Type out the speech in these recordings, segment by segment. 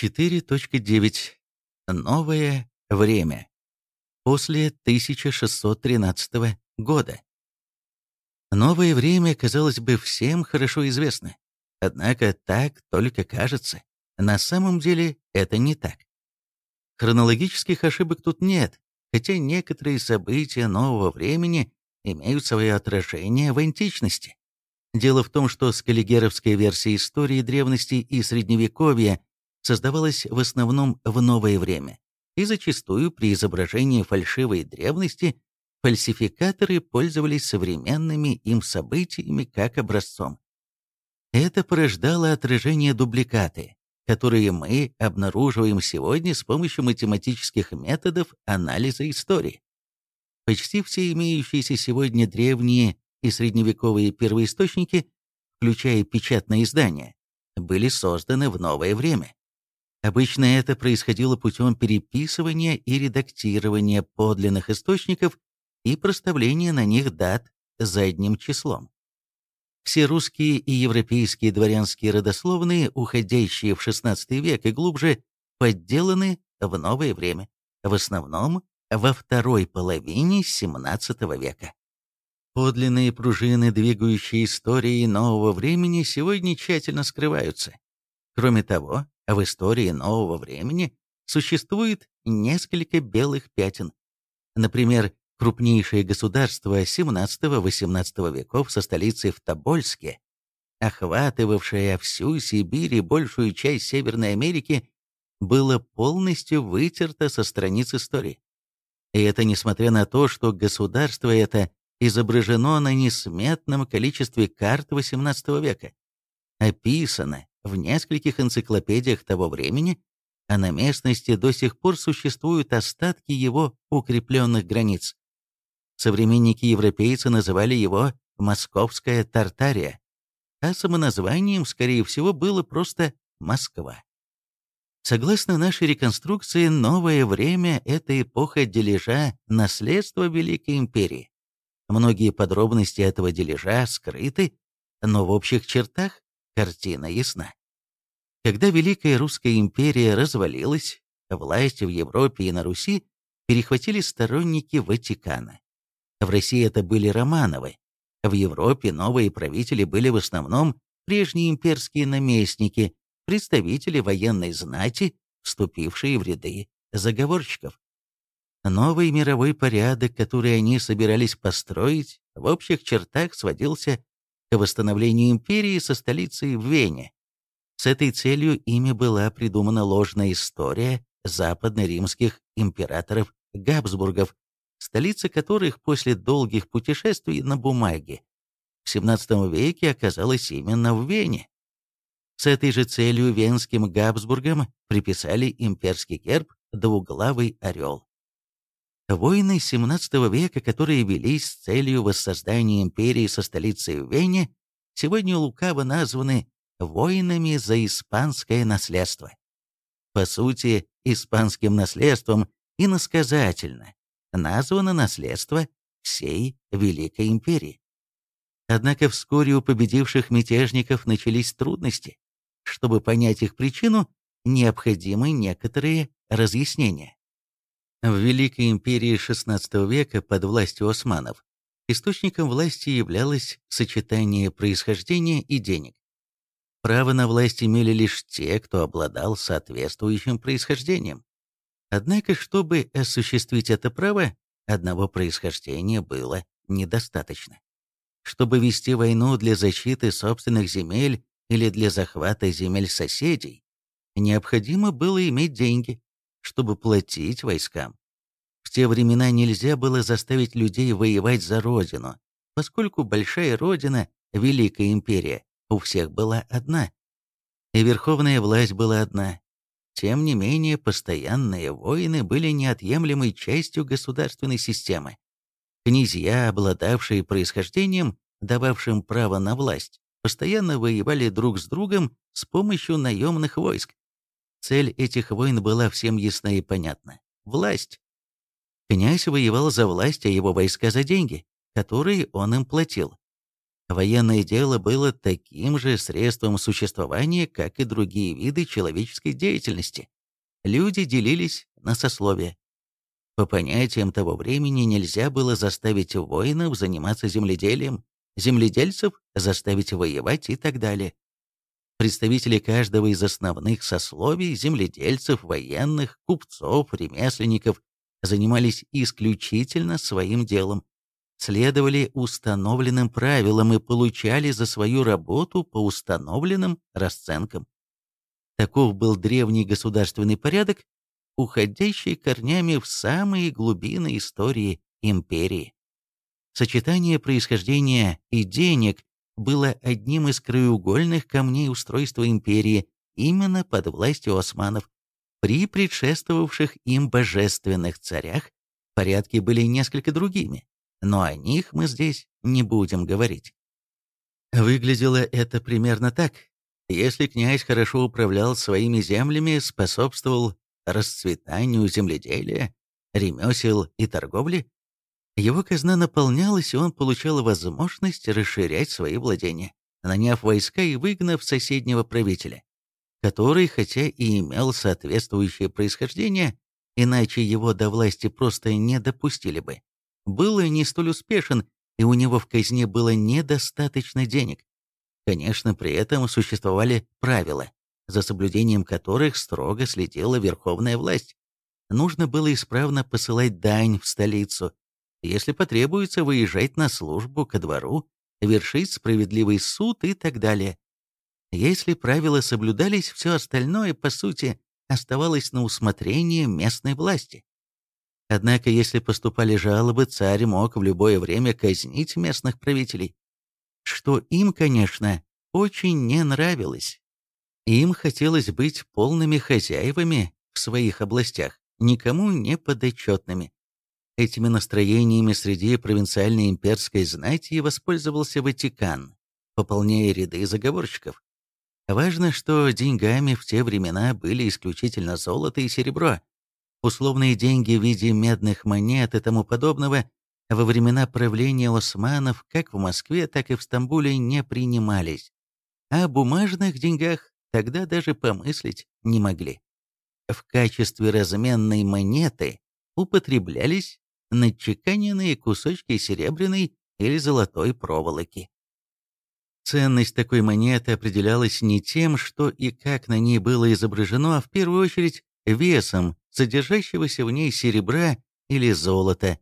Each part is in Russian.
4.9. Новое время. После 1613 года. Новое время, казалось бы, всем хорошо известно. Однако так только кажется. На самом деле это не так. Хронологических ошибок тут нет, хотя некоторые события нового времени имеют свое отражение в античности. Дело в том, что скаллигеровская версия истории древности и средневековья создавалась в основном в новое время, и зачастую при изображении фальшивой древности фальсификаторы пользовались современными им событиями как образцом. Это порождало отражение дубликаты, которые мы обнаруживаем сегодня с помощью математических методов анализа истории. Почти все имеющиеся сегодня древние и средневековые первоисточники, включая печатные издания, были созданы в новое время. Обычно это происходило путем переписывания и редактирования подлинных источников и проставления на них дат задним числом. Все русские и европейские дворянские родословные, уходящие в XVI век и глубже, подделаны в новое время, в основном во второй половине XVII века. Подлинные пружины, двигающие истории нового времени, сегодня тщательно скрываются. Кроме того, в истории нового времени существует несколько белых пятен. Например, крупнейшее государство XVII-XVIII веков со столицей в Тобольске, охватывавшее всю Сибирь и большую часть Северной Америки, было полностью вытерто со страниц истории. И это несмотря на то, что государство это изображено на несметном количестве карт XVIII века, описано в нескольких энциклопедиях того времени, а на местности до сих пор существуют остатки его укрепленных границ. Современники-европейцы называли его «Московская Тартария», а самоназванием, скорее всего, было просто «Москва». Согласно нашей реконструкции, новое время – это эпоха дележа наследства Великой Империи. Многие подробности этого дележа скрыты, но в общих чертах картина ясна. Когда Великая Русская империя развалилась, власть в Европе и на Руси перехватили сторонники Ватикана. В России это были Романовы. В Европе новые правители были в основном прежние имперские наместники, представители военной знати, вступившие в ряды заговорщиков. Новый мировой порядок, который они собирались построить, в общих чертах сводился к восстановлению империи со столицей в Вене. С этой целью ими была придумана ложная история западно-римских императоров Габсбургов, столица которых после долгих путешествий на бумаге в XVII веке оказалась именно в Вене. С этой же целью венским Габсбургам приписали имперский герб «Двуглавый орел». Войны XVII века, которые велись с целью воссоздания империи со столицей в Вене, сегодня лукаво названы «войнами за испанское наследство». По сути, испанским наследством иносказательно названо наследство всей Великой империи. Однако вскоре у победивших мятежников начались трудности. Чтобы понять их причину, необходимы некоторые разъяснения. В Великой империи XVI века под властью османов источником власти являлось сочетание происхождения и денег. Право на власть имели лишь те, кто обладал соответствующим происхождением. Однако, чтобы осуществить это право, одного происхождения было недостаточно. Чтобы вести войну для защиты собственных земель или для захвата земель соседей, необходимо было иметь деньги, чтобы платить войскам. В те времена нельзя было заставить людей воевать за родину, поскольку большая родина, Великая империя, у всех была одна. И верховная власть была одна, тем не менее, постоянные войны были неотъемлемой частью государственной системы. Князья, обладавшие происхождением, дававшим право на власть, постоянно воевали друг с другом с помощью наемных войск. Цель этих войн была всем ясна и понятна – власть. Князь воевал за власть, а его войска за деньги, которые он им платил. Военное дело было таким же средством существования, как и другие виды человеческой деятельности. Люди делились на сословия. По понятиям того времени нельзя было заставить воинов заниматься земледелием, земледельцев заставить воевать и так далее. Представители каждого из основных сословий, земледельцев, военных, купцов, ремесленников, занимались исключительно своим делом, следовали установленным правилам и получали за свою работу по установленным расценкам. Таков был древний государственный порядок, уходящий корнями в самые глубины истории империи. Сочетание происхождения и денег было одним из краеугольных камней устройства империи именно под властью османов. При предшествовавших им божественных царях порядки были несколько другими, но о них мы здесь не будем говорить. Выглядело это примерно так. Если князь хорошо управлял своими землями, способствовал расцветанию земледелия, ремесел и торговли, его казна наполнялась, и он получал возможность расширять свои владения, наняв войска и выгнав соседнего правителя, который, хотя и имел соответствующее происхождение, иначе его до власти просто не допустили бы, был не столь успешен, и у него в казне было недостаточно денег. Конечно, при этом существовали правила, за соблюдением которых строго следила верховная власть. Нужно было исправно посылать дань в столицу, если потребуется выезжать на службу ко двору, вершить справедливый суд и так далее. Если правила соблюдались, все остальное, по сути, оставалось на усмотрение местной власти. Однако, если поступали жалобы, царь мог в любое время казнить местных правителей, что им, конечно, очень не нравилось. Им хотелось быть полными хозяевами в своих областях, никому не подотчетными. Этими настроениями среди провинциальной имперской знати воспользовался Ватикан, пополняя ряды заговорщиков. Важно, что деньгами в те времена были исключительно золото и серебро. Условные деньги в виде медных монет и тому подобного во времена правления османов как в Москве, так и в Стамбуле не принимались. О бумажных деньгах тогда даже помыслить не могли. В качестве разменной монеты употреблялись начеканенные кусочки серебряной или золотой проволоки. Ценность такой монеты определялась не тем, что и как на ней было изображено, а в первую очередь весом содержащегося в ней серебра или золота.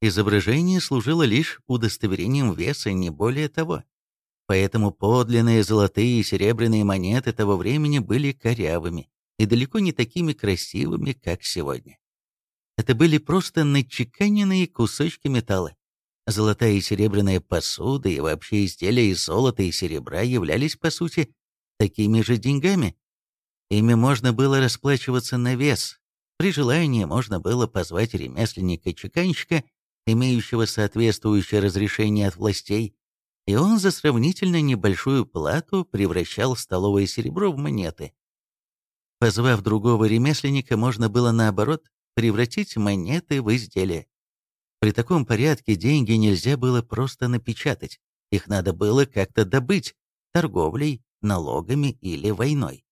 Изображение служило лишь удостоверением веса, не более того. Поэтому подлинные золотые и серебряные монеты того времени были корявыми и далеко не такими красивыми, как сегодня. Это были просто начеканенные кусочки металла. Золотая и серебряная посуда и вообще изделия из золота и серебра являлись, по сути, такими же деньгами. Ими можно было расплачиваться на вес. При желании можно было позвать ремесленника-чеканщика, имеющего соответствующее разрешение от властей, и он за сравнительно небольшую плату превращал столовое серебро в монеты. Позвав другого ремесленника, можно было наоборот превратить монеты в изделия. При таком порядке деньги нельзя было просто напечатать, их надо было как-то добыть, торговлей, налогами или войной.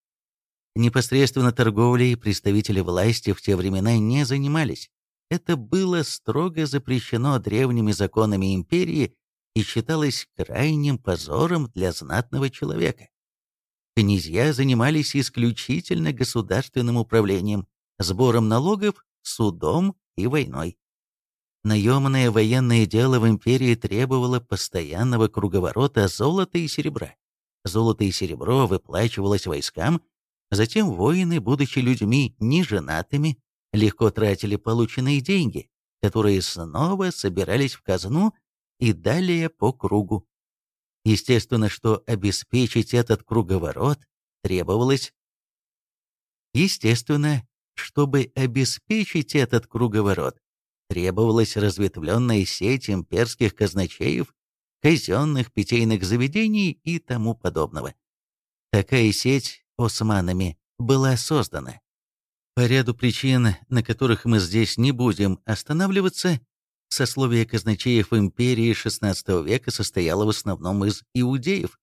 Непосредственно торговлей представители власти в те времена не занимались. Это было строго запрещено древними законами империи и считалось крайним позором для знатного человека. Князья занимались исключительно государственным управлением, сбором налогов судом и войной. Наемное военное дело в империи требовало постоянного круговорота золота и серебра. Золото и серебро выплачивалось войскам, затем воины, будучи людьми неженатыми, легко тратили полученные деньги, которые снова собирались в казну и далее по кругу. Естественно, что обеспечить этот круговорот требовалось. Естественно, чтобы обеспечить этот круговорот, требовалась разветвленная сеть имперских казначеев, казенных питейных заведений и тому подобного. Такая сеть османами была создана. По ряду причин, на которых мы здесь не будем останавливаться, Сословие казначеев империи XVI века состояло в основном из иудеев.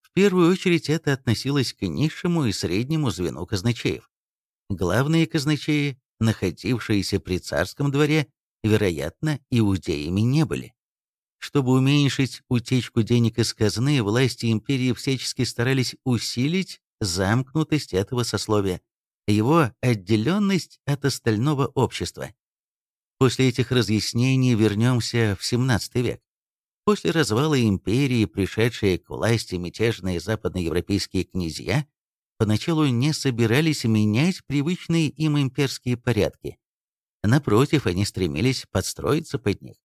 В первую очередь это относилось к низшему и среднему звену казначеев. Главные казначеи, находившиеся при царском дворе, вероятно, иудеями не были. Чтобы уменьшить утечку денег из казны, власти империи всячески старались усилить замкнутость этого сословия, его отделенность от остального общества. После этих разъяснений вернемся в XVII век. После развала империи, пришедшие к власти мятежные западноевропейские князья, поначалу не собирались менять привычные им имперские порядки. Напротив, они стремились подстроиться под них.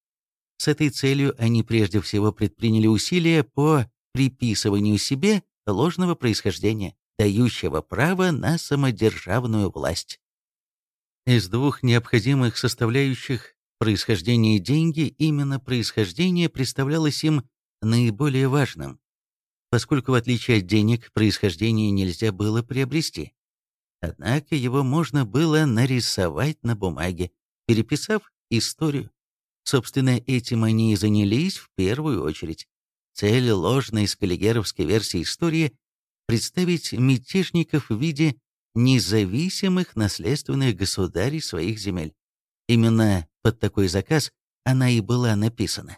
С этой целью они прежде всего предприняли усилия по приписыванию себе ложного происхождения, дающего право на самодержавную власть. Из двух необходимых составляющих происхождения деньги именно происхождение представлялось им наиболее важным, поскольку в отличие от денег происхождение нельзя было приобрести. Однако его можно было нарисовать на бумаге, переписав историю. Собственно, этим они и занялись в первую очередь. Цель ложной скаллигеровской версии истории – представить мятежников в виде независимых наследственных государей своих земель. Именно под такой заказ она и была написана.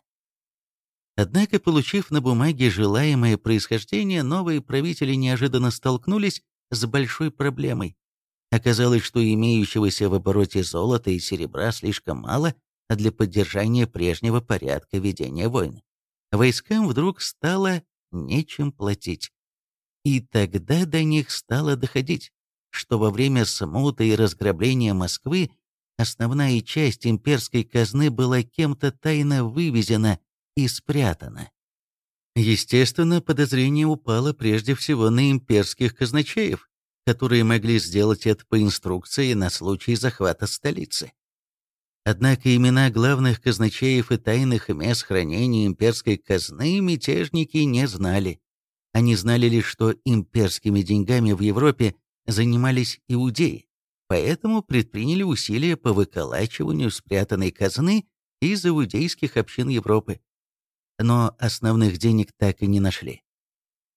Однако, получив на бумаге желаемое происхождение, новые правители неожиданно столкнулись с большой проблемой. Оказалось, что имеющегося в обороте золота и серебра слишком мало для поддержания прежнего порядка ведения войн. Войскам вдруг стало нечем платить. И тогда до них стало доходить, что во время смуты и разграбления Москвы основная часть имперской казны была кем-то тайно вывезена и спрятана. Естественно, подозрение упало прежде всего на имперских казначеев, которые могли сделать это по инструкции на случай захвата столицы. Однако имена главных казначеев и тайных мест хранения имперской казны мятежники не знали. Они знали лишь, что имперскими деньгами в Европе занимались иудеи, поэтому предприняли усилия по выколачиванию спрятанной казны из иудейских общин Европы. Но основных денег так и не нашли.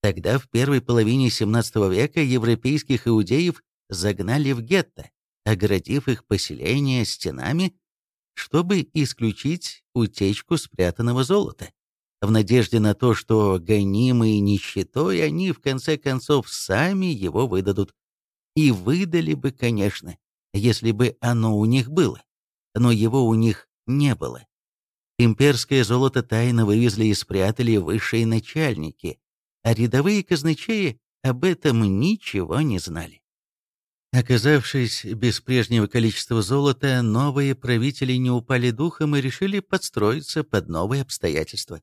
Тогда, в первой половине XVII века, европейских иудеев загнали в гетто, оградив их поселения стенами, чтобы исключить утечку спрятанного золота. В надежде на то, что гонимые нищетой, они в конце концов сами его выдадут. И выдали бы, конечно, если бы оно у них было. Но его у них не было. Имперское золото тайно вывезли и спрятали высшие начальники, а рядовые казначеи об этом ничего не знали. Оказавшись без прежнего количества золота, новые правители не упали духом и решили подстроиться под новые обстоятельства.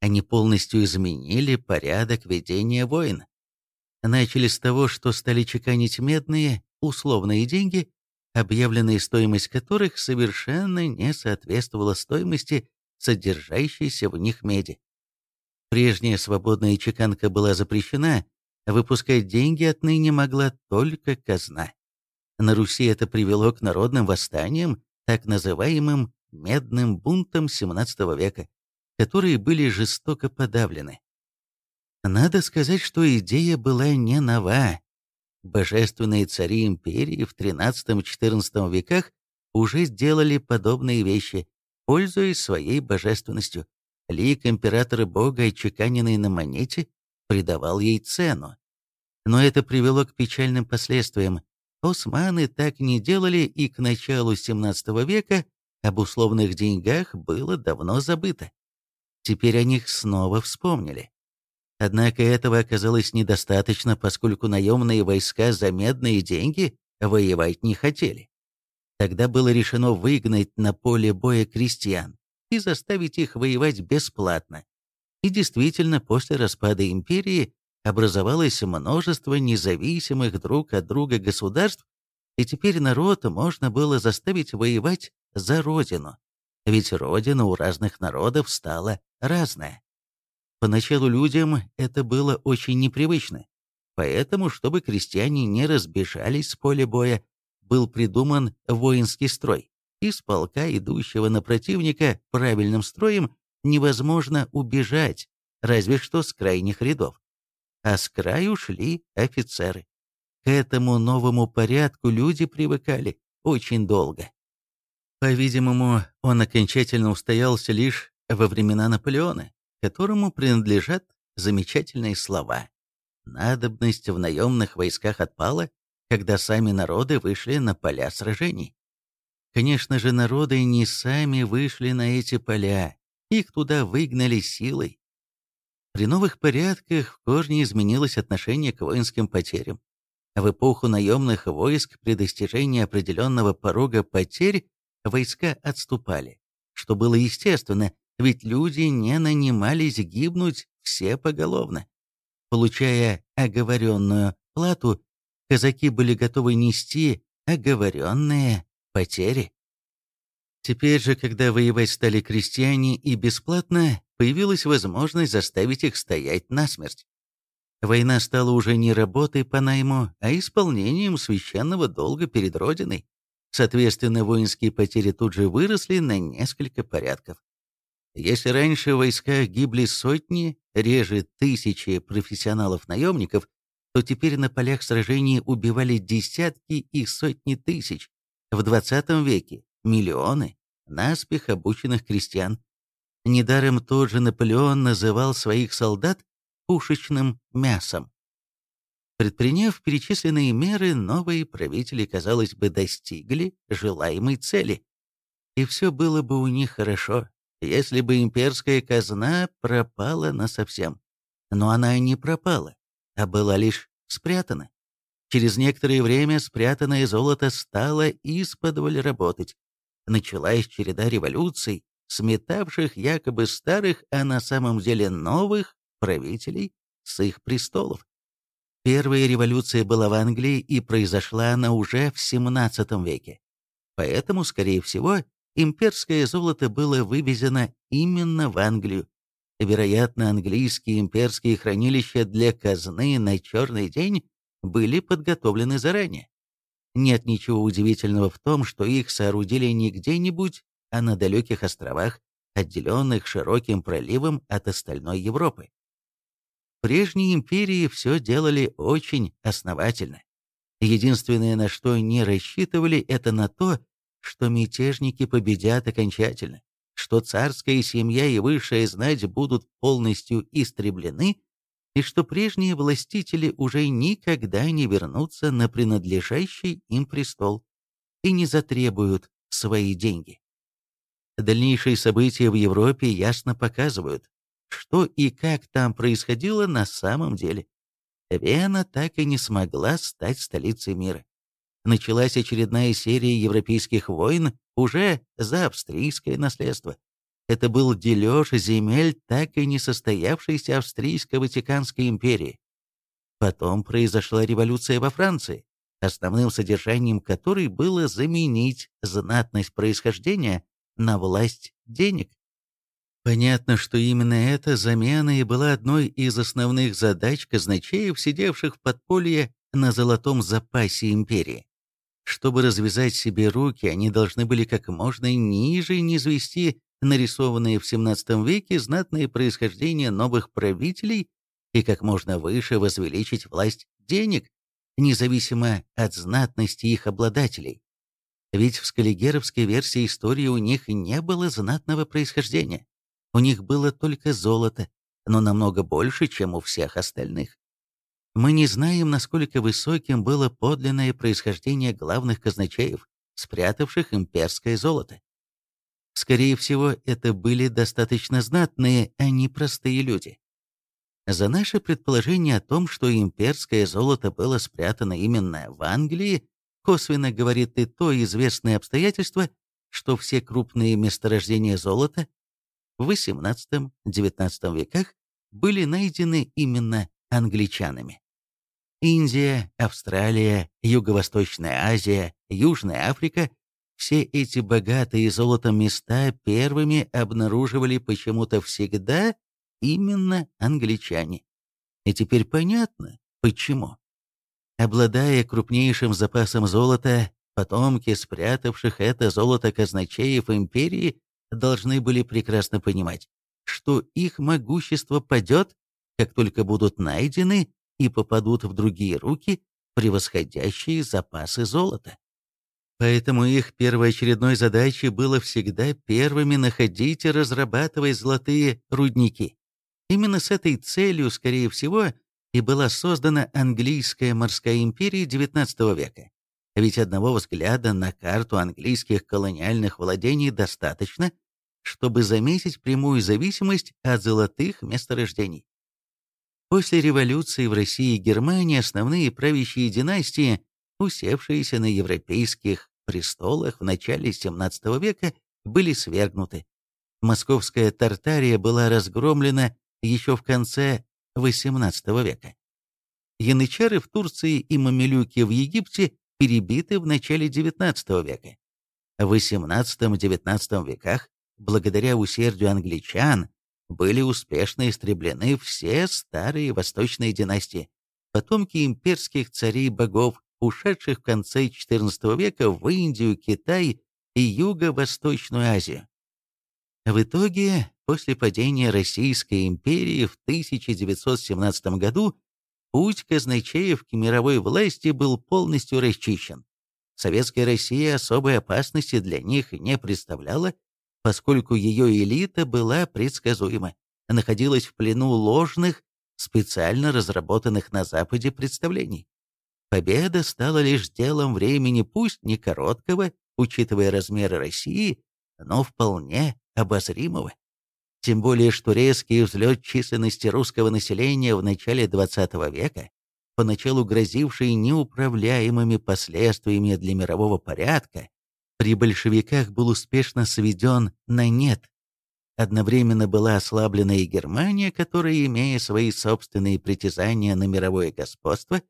Они полностью изменили порядок ведения войн. Начали с того, что стали чеканить медные, условные деньги, объявленная стоимость которых совершенно не соответствовала стоимости содержащейся в них меди. Прежняя свободная чеканка была запрещена, выпускать деньги отныне могла только казна. На Руси это привело к народным восстаниям, так называемым «медным бунтам» XVII века, которые были жестоко подавлены. Надо сказать, что идея была не нова. Божественные цари империи в XIII-XIV веках уже сделали подобные вещи, пользуясь своей божественностью. Лик императора бога, отчеканенный на монете, придавал ей цену. Но это привело к печальным последствиям. Османы так не делали, и к началу XVII века об условных деньгах было давно забыто. Теперь о них снова вспомнили. Однако этого оказалось недостаточно, поскольку наемные войска за медные деньги воевать не хотели. Тогда было решено выгнать на поле боя крестьян и заставить их воевать бесплатно. И действительно, после распада империи образовалось множество независимых друг от друга государств, и теперь народ можно было заставить воевать за родину. Ведь родина у разных народов стала разная. Поначалу людям это было очень непривычно. Поэтому, чтобы крестьяне не разбежались с поля боя, был придуман воинский строй, Из полка, идущего на противника правильным строем, невозможно убежать, разве что с крайних рядов. А с краю шли офицеры. К этому новому порядку люди привыкали очень долго. По-видимому, он окончательно устоялся лишь во времена Наполеона, которому принадлежат замечательные слова. Надобность в наемных войсках отпала, когда сами народы вышли на поля сражений. Конечно же, народы не сами вышли на эти поля, их туда выгнали силой. При новых порядках в корне изменилось отношение к воинским потерям. В эпоху наемных войск при достижении определенного порога потерь войска отступали, что было естественно, ведь люди не нанимались гибнуть все поголовно. Получая оговоренную плату, казаки были готовы нести оговоренные потери. Теперь же, когда воевать стали крестьяне и бесплатно, появилась возможность заставить их стоять насмерть. Война стала уже не работой по найму, а исполнением священного долга перед Родиной. Соответственно, воинские потери тут же выросли на несколько порядков. Если раньше в войсках гибли сотни, реже тысячи профессионалов-наемников, то теперь на полях сражений убивали десятки и сотни тысяч. В 20 веке миллионы наспех обученных крестьян. Недаром тот же Наполеон называл своих солдат пушечным мясом. Предприняв перечисленные меры, новые правители, казалось бы, достигли желаемой цели. И все было бы у них хорошо, если бы имперская казна пропала насовсем. Но она не пропала, а была лишь спрятана. Через некоторое время спрятанное золото стало исподволь работать. Началась череда революций, сметавших якобы старых, а на самом деле новых правителей с их престолов. Первая революция была в Англии, и произошла она уже в XVII веке. Поэтому, скорее всего, имперское золото было вывезено именно в Англию. Вероятно, английские имперские хранилища для казны на черный день были подготовлены заранее. Нет ничего удивительного в том, что их соорудили не где-нибудь, а на далеких островах, отделенных широким проливом от остальной Европы. Прежние империи все делали очень основательно. Единственное, на что не рассчитывали, это на то, что мятежники победят окончательно, что царская семья и высшая знать будут полностью истреблены, и что прежние властители уже никогда не вернутся на принадлежащий им престол и не затребуют свои деньги. Дальнейшие события в Европе ясно показывают, что и как там происходило на самом деле. Вена так и не смогла стать столицей мира. Началась очередная серия европейских войн уже за австрийское наследство. Это был дележ земель так и не состоявшейся Австрийско-Ватиканской империи. Потом произошла революция во Франции, основным содержанием которой было заменить знатность происхождения на власть денег. Понятно, что именно эта замена и была одной из основных задач казначеев, сидевших в подполье на золотом запасе империи. Чтобы развязать себе руки, они должны были как можно ниже низвести нарисованные в XVII веке знатные происхождения новых правителей и как можно выше возвеличить власть денег, независимо от знатности их обладателей. Ведь в скаллигеровской версии истории у них не было знатного происхождения. У них было только золото, но намного больше, чем у всех остальных. Мы не знаем, насколько высоким было подлинное происхождение главных казначеев, спрятавших имперское золото. Скорее всего, это были достаточно знатные, а не простые люди. За наше предположение о том, что имперское золото было спрятано именно в Англии, косвенно говорит и то известное обстоятельство, что все крупные месторождения золота в XVIII-XIX веках были найдены именно англичанами. Индия, Австралия, Юго-Восточная Азия, Южная Африка все эти богатые золотом места первыми обнаруживали почему-то всегда именно англичане. И теперь понятно, почему. Обладая крупнейшим запасом золота, Потомки, спрятавших это золото казначеев империи, должны были прекрасно понимать, что их могущество падет, как только будут найдены и попадут в другие руки превосходящие запасы золота. Поэтому их первоочередной задачей было всегда первыми находить и разрабатывать золотые рудники. Именно с этой целью, скорее всего, и была создана английская морская империя XIX века. Ведь одного взгляда на карту английских колониальных владений достаточно, чтобы заметить прямую зависимость от золотых месторождений. После революции в России и Германии основные правящие династии, усевшиеся на европейских престолах в начале XVII века, были свергнуты. Московская Тартария была разгромлена еще в конце XVIII века. Янычары в Турции и мамилюки в Египте перебиты в начале XIX века. В XVIII-XIX веках, благодаря усердию англичан, были успешно истреблены все старые восточные династии, потомки имперских царей-богов, ушедших в конце XIV века в Индию, Китай и Юго-Восточную Азию. В итоге, после падения Российской империи в 1917 году, путь казначеев к мировой власти был полностью расчищен. Советская Россия особой опасности для них не представляла, поскольку ее элита была предсказуема, находилась в плену ложных, специально разработанных на Западе представлений. Победа стала лишь делом времени, пусть не короткого, учитывая размеры России, но вполне обозримого. Тем более, что резкий взлет численности русского населения в начале XX века, поначалу грозивший неуправляемыми последствиями для мирового порядка, при большевиках был успешно сведен на нет. Одновременно была ослаблена и Германия, которая, имея свои собственные притязания на мировое господство,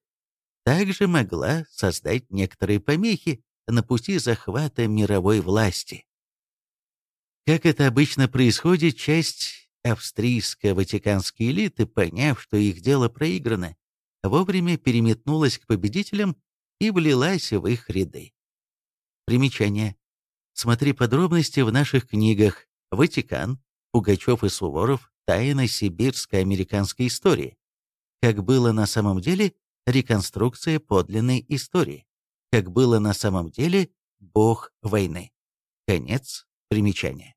также могла создать некоторые помехи на пути захвата мировой власти. Как это обычно происходит, часть австрийско-ватиканской элиты, поняв, что их дело проиграно, вовремя переметнулась к победителям и влилась в их ряды. Примечание. Смотри подробности в наших книгах «Ватикан», «Пугачев и Суворов. Тайна сибирско-американской истории». Как было на самом деле, реконструкция подлинной истории. Как было на самом деле, бог войны. Конец Примечание.